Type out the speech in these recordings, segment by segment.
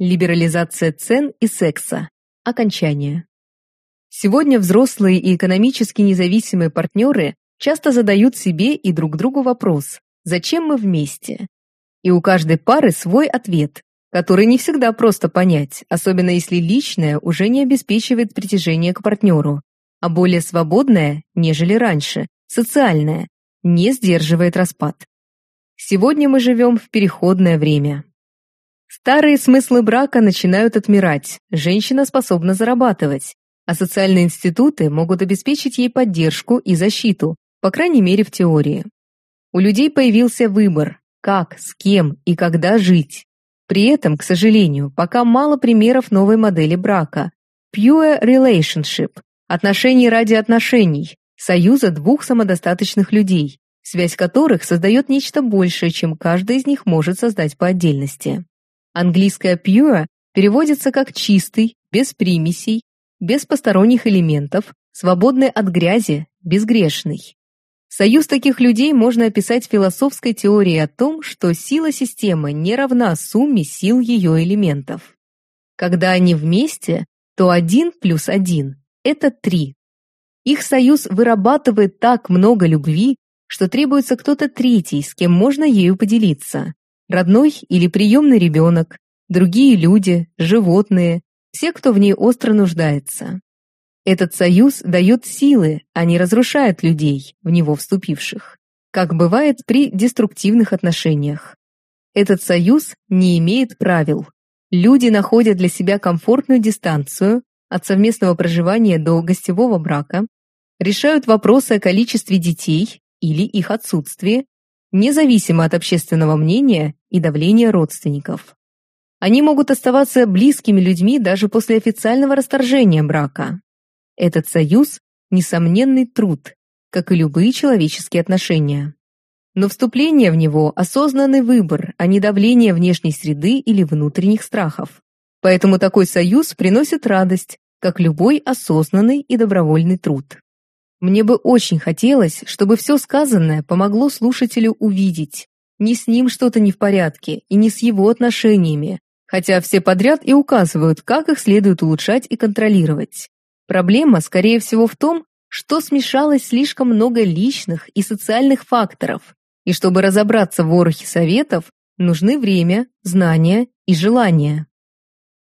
Либерализация цен и секса. Окончание. Сегодня взрослые и экономически независимые партнеры часто задают себе и друг другу вопрос «Зачем мы вместе?». И у каждой пары свой ответ, который не всегда просто понять, особенно если личное уже не обеспечивает притяжение к партнеру, а более свободное, нежели раньше, социальное, не сдерживает распад. Сегодня мы живем в переходное время. Старые смыслы брака начинают отмирать, женщина способна зарабатывать, а социальные институты могут обеспечить ей поддержку и защиту, по крайней мере в теории. У людей появился выбор, как, с кем и когда жить. При этом, к сожалению, пока мало примеров новой модели брака. Pure relationship – отношений ради отношений, союза двух самодостаточных людей, связь которых создает нечто большее, чем каждый из них может создать по отдельности. Английское pure переводится как чистый, без примесей, без посторонних элементов, свободный от грязи, безгрешный. Союз таких людей можно описать философской теорией о том, что сила системы не равна сумме сил ее элементов. Когда они вместе, то один плюс один – это три. Их союз вырабатывает так много любви, что требуется кто-то третий, с кем можно ею поделиться. Родной или приемный ребенок, другие люди, животные, все, кто в ней остро нуждается. Этот союз дает силы, а не разрушает людей, в него вступивших, как бывает при деструктивных отношениях. Этот союз не имеет правил. Люди находят для себя комфортную дистанцию от совместного проживания до гостевого брака, решают вопросы о количестве детей или их отсутствии, независимо от общественного мнения и давления родственников. Они могут оставаться близкими людьми даже после официального расторжения брака. Этот союз – несомненный труд, как и любые человеческие отношения. Но вступление в него – осознанный выбор, а не давление внешней среды или внутренних страхов. Поэтому такой союз приносит радость, как любой осознанный и добровольный труд. Мне бы очень хотелось, чтобы все сказанное помогло слушателю увидеть. Не с ним что-то не в порядке и не с его отношениями, хотя все подряд и указывают, как их следует улучшать и контролировать. Проблема, скорее всего, в том, что смешалось слишком много личных и социальных факторов, и чтобы разобраться в ворохе советов, нужны время, знания и желание.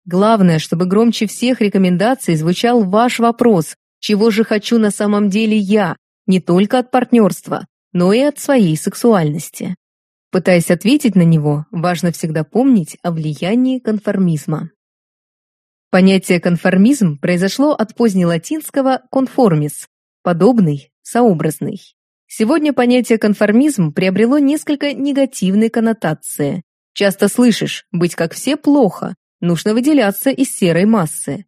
Главное, чтобы громче всех рекомендаций звучал ваш вопрос, чего же хочу на самом деле я, не только от партнерства, но и от своей сексуальности. Пытаясь ответить на него, важно всегда помнить о влиянии конформизма. Понятие конформизм произошло от позднелатинского conformis – подобный, сообразный. Сегодня понятие конформизм приобрело несколько негативные коннотации. Часто слышишь «быть как все плохо», нужно выделяться из серой массы.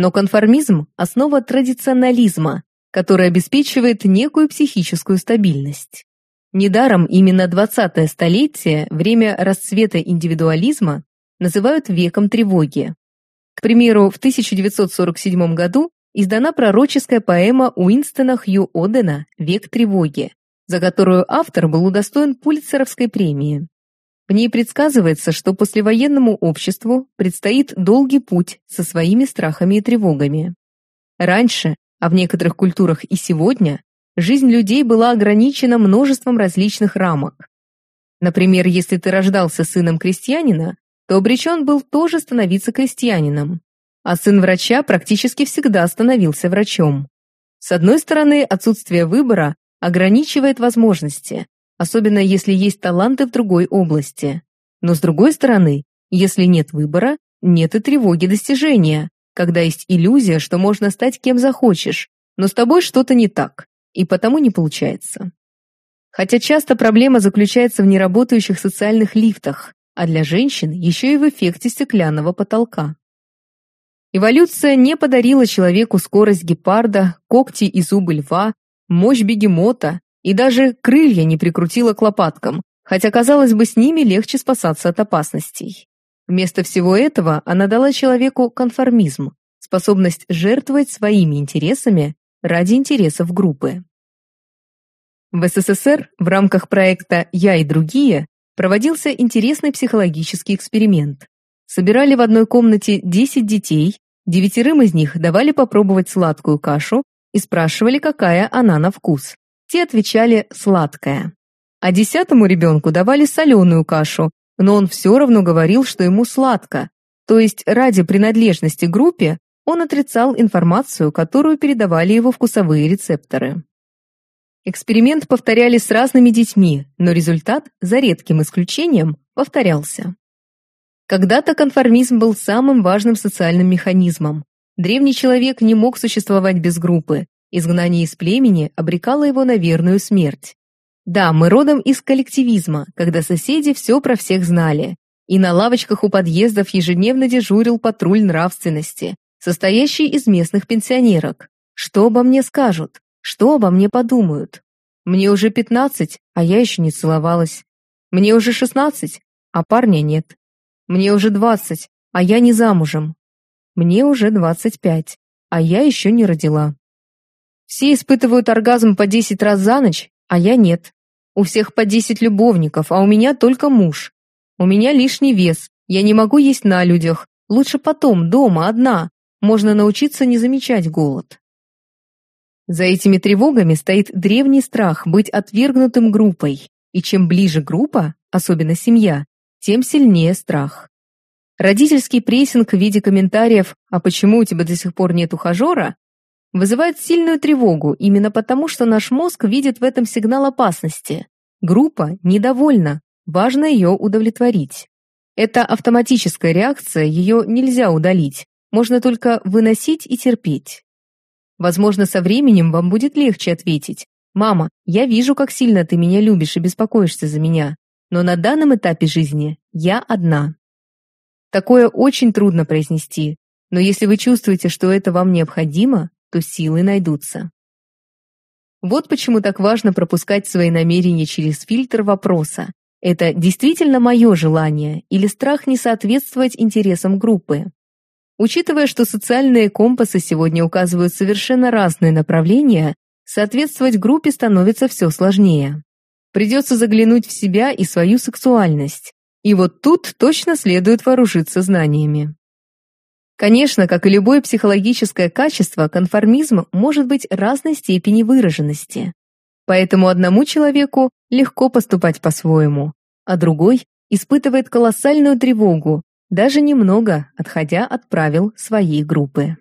Но конформизм – основа традиционализма, который обеспечивает некую психическую стабильность. Недаром именно 20-е столетие, время расцвета индивидуализма, называют веком тревоги. К примеру, в 1947 году издана пророческая поэма Уинстона Хью Одена «Век тревоги», за которую автор был удостоен Пулитцеровской премии. В ней предсказывается, что послевоенному обществу предстоит долгий путь со своими страхами и тревогами. Раньше, а в некоторых культурах и сегодня, жизнь людей была ограничена множеством различных рамок. Например, если ты рождался сыном крестьянина, то обречен был тоже становиться крестьянином, а сын врача практически всегда становился врачом. С одной стороны, отсутствие выбора ограничивает возможности, особенно если есть таланты в другой области. Но с другой стороны, если нет выбора, нет и тревоги достижения, когда есть иллюзия, что можно стать кем захочешь, но с тобой что-то не так, и потому не получается. Хотя часто проблема заключается в неработающих социальных лифтах, а для женщин еще и в эффекте стеклянного потолка. Эволюция не подарила человеку скорость гепарда, когти и зубы льва, мощь бегемота и даже крылья не прикрутила к лопаткам, хотя, казалось бы, с ними легче спасаться от опасностей. Вместо всего этого она дала человеку конформизм, способность жертвовать своими интересами ради интересов группы. В СССР в рамках проекта «Я и другие» проводился интересный психологический эксперимент. собирали в одной комнате 10 детей, девятерым из них давали попробовать сладкую кашу и спрашивали, какая она на вкус. Те отвечали «сладкая». А десятому ребенку давали соленую кашу, но он все равно говорил, что ему сладко, то есть ради принадлежности группе он отрицал информацию, которую передавали его вкусовые рецепторы. Эксперимент повторяли с разными детьми, но результат, за редким исключением, повторялся. Когда-то конформизм был самым важным социальным механизмом. Древний человек не мог существовать без группы, изгнание из племени обрекало его на верную смерть. Да, мы родом из коллективизма, когда соседи все про всех знали, и на лавочках у подъездов ежедневно дежурил патруль нравственности, состоящий из местных пенсионерок. Что обо мне скажут? Что обо мне подумают? Мне уже пятнадцать, а я еще не целовалась. Мне уже шестнадцать, а парня нет. Мне уже двадцать, а я не замужем. Мне уже двадцать пять, а я еще не родила. Все испытывают оргазм по десять раз за ночь, а я нет. У всех по десять любовников, а у меня только муж. У меня лишний вес, я не могу есть на людях. Лучше потом, дома, одна. Можно научиться не замечать голод. За этими тревогами стоит древний страх быть отвергнутым группой. И чем ближе группа, особенно семья, тем сильнее страх. Родительский прессинг в виде комментариев «А почему у тебя до сих пор нет ухажера?» Вызывает сильную тревогу именно потому, что наш мозг видит в этом сигнал опасности. Группа недовольна, Важно ее удовлетворить. Это автоматическая реакция, ее нельзя удалить, можно только выносить и терпеть. Возможно, со временем вам будет легче ответить «Мама, я вижу, как сильно ты меня любишь и беспокоишься за меня, но на данном этапе жизни я одна». Такое очень трудно произнести, но если вы чувствуете, что это вам необходимо, то силы найдутся. Вот почему так важно пропускать свои намерения через фильтр вопроса это действительно мое желание или страх не соответствовать интересам группы? Учитывая, что социальные компасы сегодня указывают совершенно разные направления, соответствовать группе становится все сложнее. Придется заглянуть в себя и свою сексуальность. И вот тут точно следует вооружиться знаниями. Конечно, как и любое психологическое качество, конформизм может быть разной степени выраженности. Поэтому одному человеку легко поступать по-своему, а другой испытывает колоссальную тревогу, даже немного отходя от правил своей группы.